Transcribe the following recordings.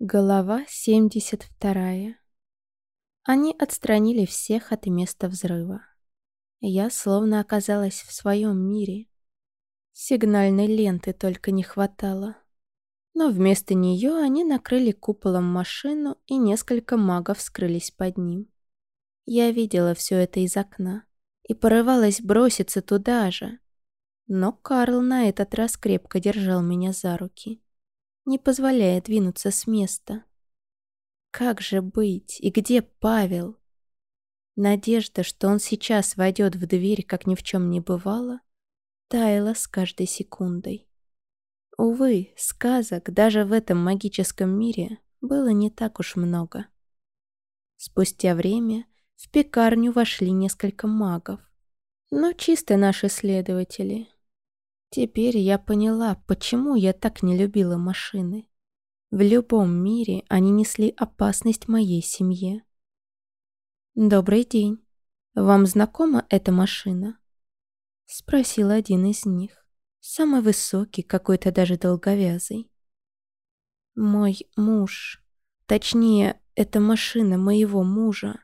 Голова 72. Они отстранили всех от места взрыва. Я словно оказалась в своем мире. Сигнальной ленты только не хватало. Но вместо нее они накрыли куполом машину, и несколько магов скрылись под ним. Я видела все это из окна и порывалась броситься туда же. Но Карл на этот раз крепко держал меня за руки не позволяя двинуться с места. Как же быть? И где Павел? Надежда, что он сейчас войдет в дверь, как ни в чем не бывало, таяла с каждой секундой. Увы, сказок даже в этом магическом мире было не так уж много. Спустя время в пекарню вошли несколько магов. Но чисто наши следователи, Теперь я поняла, почему я так не любила машины. В любом мире они несли опасность моей семье. «Добрый день. Вам знакома эта машина?» Спросил один из них. Самый высокий, какой-то даже долговязый. «Мой муж. Точнее, это машина моего мужа».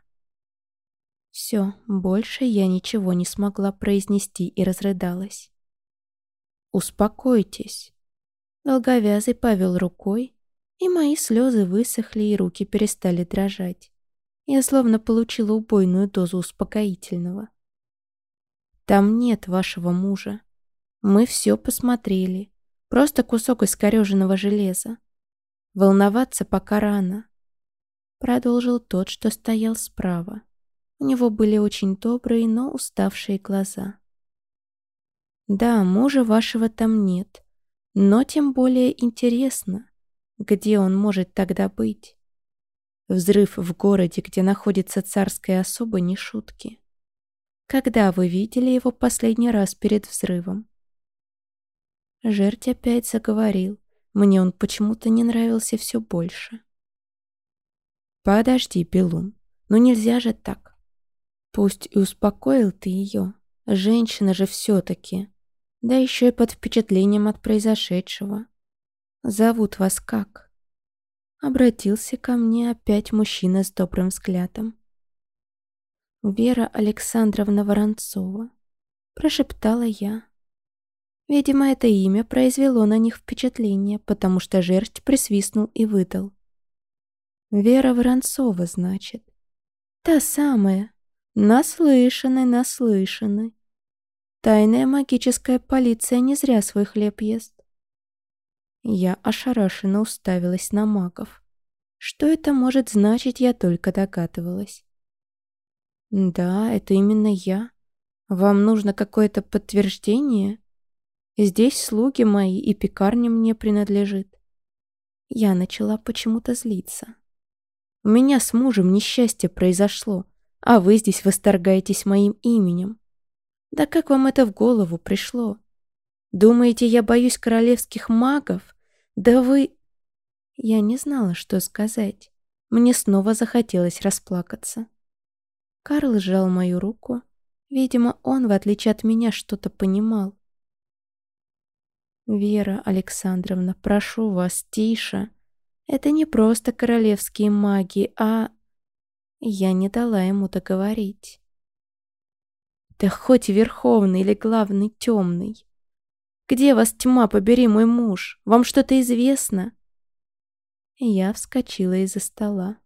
Все, больше я ничего не смогла произнести и разрыдалась. «Успокойтесь». Долговязый повел рукой, и мои слезы высохли, и руки перестали дрожать. Я словно получила убойную дозу успокоительного. «Там нет вашего мужа. Мы все посмотрели. Просто кусок искореженного железа. Волноваться пока рано». Продолжил тот, что стоял справа. У него были очень добрые, но уставшие глаза. Да, мужа вашего там нет. Но тем более интересно, где он может тогда быть. Взрыв в городе, где находится царская особа, не шутки. Когда вы видели его последний раз перед взрывом? Жерть опять заговорил. Мне он почему-то не нравился все больше. Подожди, Белун, ну нельзя же так. Пусть и успокоил ты ее. Женщина же все-таки да еще и под впечатлением от произошедшего. «Зовут вас как?» Обратился ко мне опять мужчина с добрым взглядом. «Вера Александровна Воронцова», — прошептала я. Видимо, это имя произвело на них впечатление, потому что жертв присвистнул и выдал. «Вера Воронцова, значит. Та самая. Наслышаны, наслышаны. Тайная магическая полиция не зря свой хлеб ест. Я ошарашенно уставилась на магов. Что это может значить, я только догадывалась. Да, это именно я. Вам нужно какое-то подтверждение? Здесь слуги мои, и пекарня мне принадлежит. Я начала почему-то злиться. У меня с мужем несчастье произошло, а вы здесь восторгаетесь моим именем. Да как вам это в голову пришло? Думаете, я боюсь королевских магов? Да вы... Я не знала, что сказать. Мне снова захотелось расплакаться. Карл сжал мою руку. Видимо, он, в отличие от меня, что-то понимал. «Вера Александровна, прошу вас, тише. Это не просто королевские маги, а...» Я не дала ему договорить. Да хоть верховный или главный темный. Где вас, тьма, побери, мой муж? Вам что-то известно?» Я вскочила из-за стола,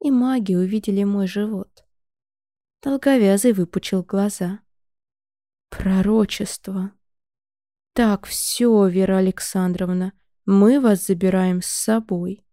и маги увидели мой живот. Долговязый выпучил глаза. «Пророчество!» «Так, все, Вера Александровна, мы вас забираем с собой».